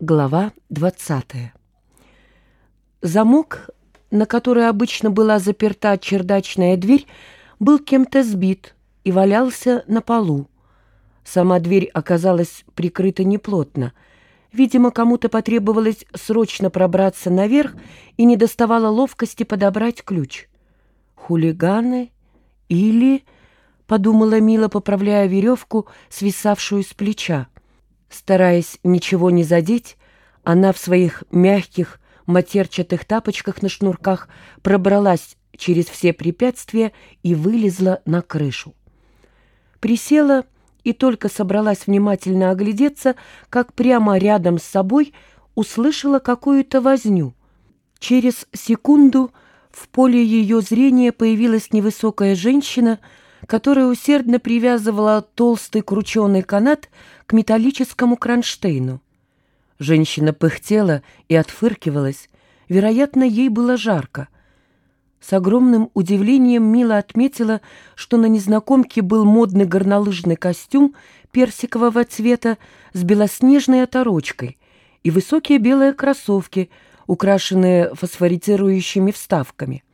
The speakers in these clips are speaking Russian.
Глава 20 Замок, на который обычно была заперта чердачная дверь, был кем-то сбит и валялся на полу. Сама дверь оказалась прикрыта неплотно. Видимо, кому-то потребовалось срочно пробраться наверх и не доставало ловкости подобрать ключ. «Хулиганы или...» — подумала Мила, поправляя веревку, свисавшую с плеча. Стараясь ничего не задеть, она в своих мягких матерчатых тапочках на шнурках пробралась через все препятствия и вылезла на крышу. Присела и только собралась внимательно оглядеться, как прямо рядом с собой услышала какую-то возню. Через секунду в поле ее зрения появилась невысокая женщина — которая усердно привязывала толстый крученый канат к металлическому кронштейну. Женщина пыхтела и отфыркивалась. Вероятно, ей было жарко. С огромным удивлением Мила отметила, что на незнакомке был модный горнолыжный костюм персикового цвета с белоснежной оторочкой и высокие белые кроссовки, украшенные фосфорицирующими вставками.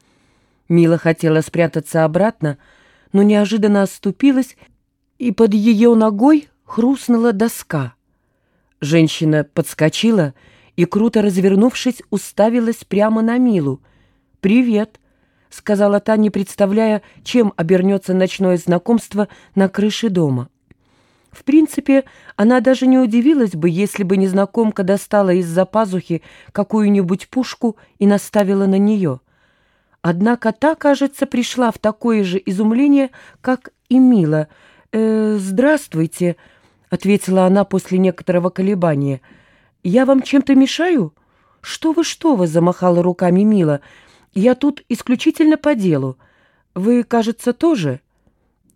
Мила хотела спрятаться обратно, но неожиданно оступилась, и под ее ногой хрустнула доска. Женщина подскочила и, круто развернувшись, уставилась прямо на Милу. «Привет», — сказала та, не представляя, чем обернется ночное знакомство на крыше дома. В принципе, она даже не удивилась бы, если бы незнакомка достала из-за пазухи какую-нибудь пушку и наставила на нее — Однако та, кажется, пришла в такое же изумление, как и Мила. «Э, «Здравствуйте», — ответила она после некоторого колебания. «Я вам чем-то мешаю?» «Что вы, что вы», — замахала руками Мила. «Я тут исключительно по делу. Вы, кажется, тоже?»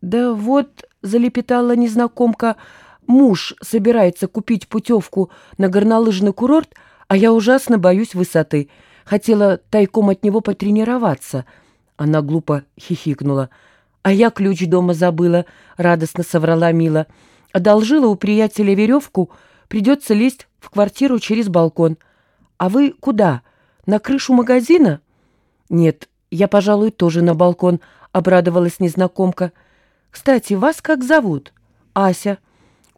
«Да вот», — залепетала незнакомка, — «муж собирается купить путевку на горнолыжный курорт, а я ужасно боюсь высоты». Хотела тайком от него потренироваться. Она глупо хихикнула. «А я ключ дома забыла», — радостно соврала Мила. «Одолжила у приятеля веревку, придется лезть в квартиру через балкон. А вы куда? На крышу магазина?» «Нет, я, пожалуй, тоже на балкон», — обрадовалась незнакомка. «Кстати, вас как зовут?» «Ася».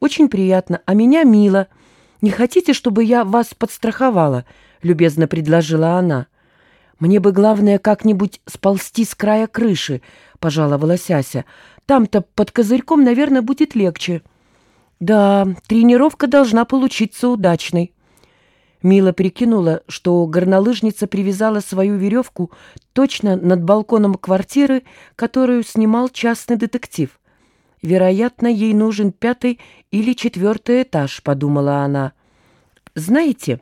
«Очень приятно. А меня Мила. Не хотите, чтобы я вас подстраховала?» Любезно предложила она. «Мне бы, главное, как-нибудь сползти с края крыши», — пожаловалась Ася. «Там-то под козырьком, наверное, будет легче». «Да, тренировка должна получиться удачной». Мила прикинула, что горнолыжница привязала свою веревку точно над балконом квартиры, которую снимал частный детектив. «Вероятно, ей нужен пятый или четвертый этаж», — подумала она. «Знаете...»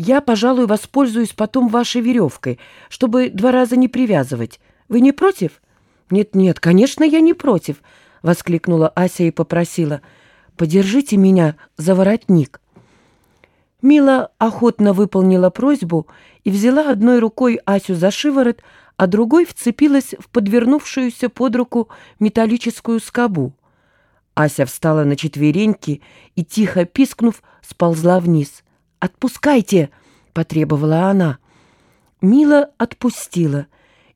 Я, пожалуй, воспользуюсь потом вашей веревкой, чтобы два раза не привязывать. Вы не против?» «Нет-нет, конечно, я не против», — воскликнула Ася и попросила. «Подержите меня за воротник». Мила охотно выполнила просьбу и взяла одной рукой Асю за шиворот, а другой вцепилась в подвернувшуюся под руку металлическую скобу. Ася встала на четвереньки и, тихо пискнув, сползла вниз — «Отпускайте!» — потребовала она. Мила отпустила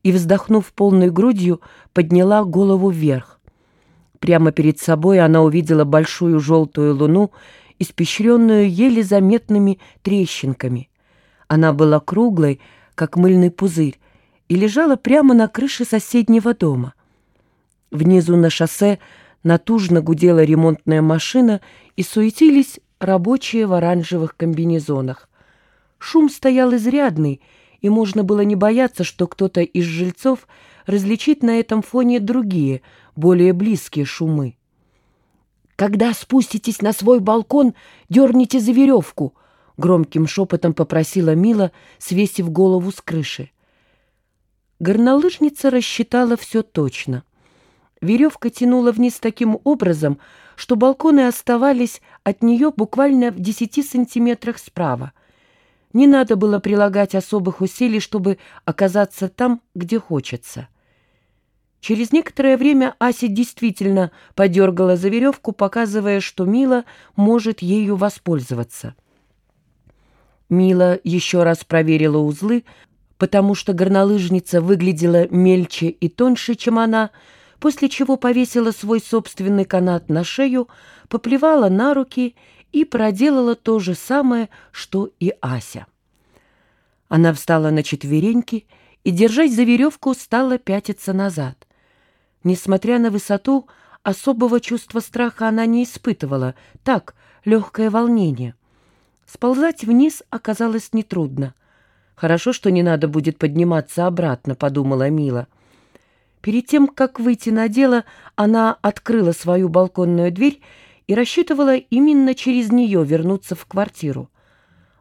и, вздохнув полной грудью, подняла голову вверх. Прямо перед собой она увидела большую желтую луну, испещренную еле заметными трещинками. Она была круглой, как мыльный пузырь, и лежала прямо на крыше соседнего дома. Внизу на шоссе натужно гудела ремонтная машина, и суетились рабочие в оранжевых комбинезонах. Шум стоял изрядный, и можно было не бояться, что кто-то из жильцов различит на этом фоне другие, более близкие шумы. «Когда спуститесь на свой балкон, дерните за веревку», — громким шепотом попросила Мила, свесив голову с крыши. Горнолыжница рассчитала все точно. Веревка тянула вниз таким образом, что балконы оставались от нее буквально в десяти сантиметрах справа. Не надо было прилагать особых усилий, чтобы оказаться там, где хочется. Через некоторое время Ася действительно подергала за веревку, показывая, что Мила может ею воспользоваться. Мила еще раз проверила узлы, потому что горнолыжница выглядела мельче и тоньше, чем она, после чего повесила свой собственный канат на шею, поплевала на руки и проделала то же самое, что и Ася. Она встала на четвереньки и, держась за веревку, стала пятиться назад. Несмотря на высоту, особого чувства страха она не испытывала, так, легкое волнение. Сползать вниз оказалось нетрудно. «Хорошо, что не надо будет подниматься обратно», — подумала Мила. Перед тем, как выйти на дело, она открыла свою балконную дверь и рассчитывала именно через нее вернуться в квартиру.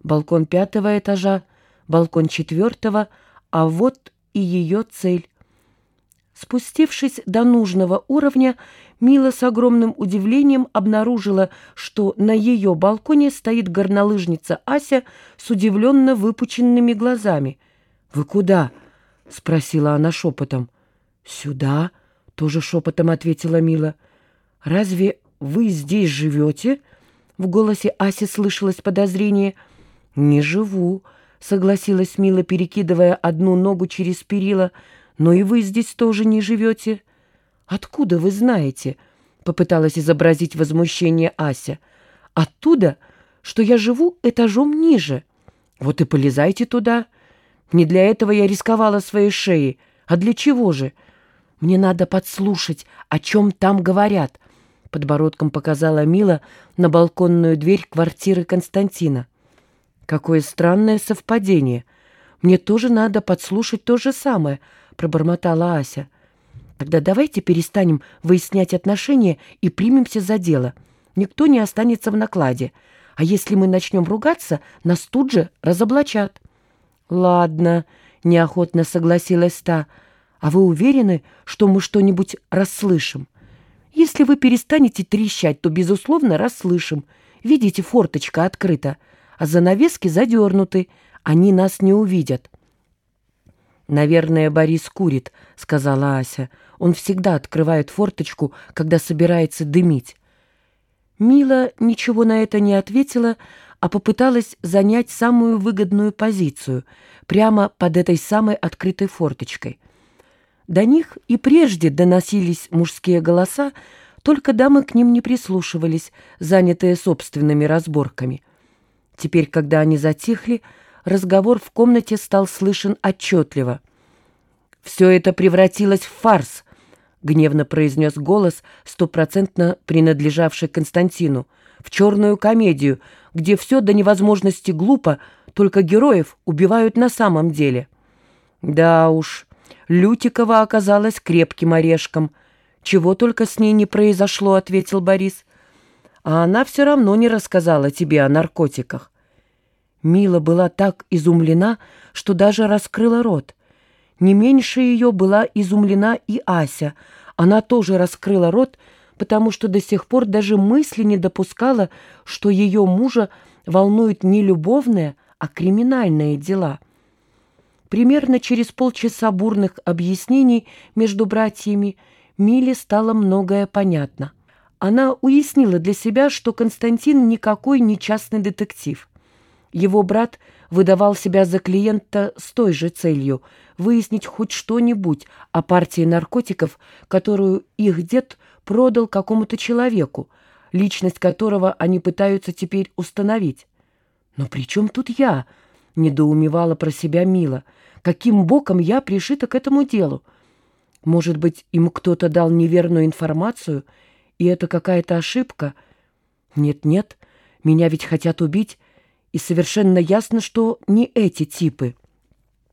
Балкон пятого этажа балкон четвертого, а вот и ее цель. Спустившись до нужного уровня, Мила с огромным удивлением обнаружила, что на ее балконе стоит горнолыжница Ася с удивленно выпученными глазами. «Вы куда?» — спросила она шепотом. «Сюда», — тоже шепотом ответила Мила. «Разве вы здесь живете?» В голосе Аси слышалось подозрение. «Не живу», согласилась Мила, перекидывая одну ногу через перила. «Но и вы здесь тоже не живете». «Откуда вы знаете?» — попыталась изобразить возмущение Ася. «Оттуда, что я живу этажом ниже. Вот и полезайте туда. Не для этого я рисковала своей шеей. А для чего же? Мне надо подслушать, о чем там говорят». Подбородком показала Мила на балконную дверь квартиры Константина. «Какое странное совпадение. Мне тоже надо подслушать то же самое», — пробормотала Ася. «Тогда давайте перестанем выяснять отношения и примемся за дело. Никто не останется в накладе. А если мы начнем ругаться, нас тут же разоблачат». «Ладно», — неохотно согласилась та. «А вы уверены, что мы что-нибудь расслышим?» «Если вы перестанете трещать, то, безусловно, расслышим. Видите, форточка открыта» а занавески задернуты, они нас не увидят. «Наверное, Борис курит», — сказала Ася. «Он всегда открывает форточку, когда собирается дымить». Мила ничего на это не ответила, а попыталась занять самую выгодную позицию, прямо под этой самой открытой форточкой. До них и прежде доносились мужские голоса, только дамы к ним не прислушивались, занятые собственными разборками. Теперь, когда они затихли, разговор в комнате стал слышен отчетливо. «Все это превратилось в фарс», — гневно произнес голос, стопроцентно принадлежавший Константину, «в черную комедию, где все до невозможности глупо, только героев убивают на самом деле». «Да уж, Лютикова оказалась крепким орешком. Чего только с ней не произошло», — ответил Борис. «А она все равно не рассказала тебе о наркотиках». Мила была так изумлена, что даже раскрыла рот. Не меньше ее была изумлена и Ася. Она тоже раскрыла рот, потому что до сих пор даже мысли не допускала, что ее мужа волнуют не любовные, а криминальные дела. Примерно через полчаса бурных объяснений между братьями Миле стало многое понятно. Она уяснила для себя, что Константин никакой не частный детектив. Его брат выдавал себя за клиента с той же целью – выяснить хоть что-нибудь о партии наркотиков, которую их дед продал какому-то человеку, личность которого они пытаются теперь установить. «Но при чем тут я?» — недоумевала про себя Мила. «Каким боком я пришита к этому делу? Может быть, им кто-то дал неверную информацию, и это какая-то ошибка? Нет-нет, меня ведь хотят убить» и совершенно ясно, что не эти типы.